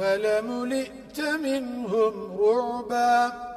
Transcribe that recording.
ولملئت منهم رعبا.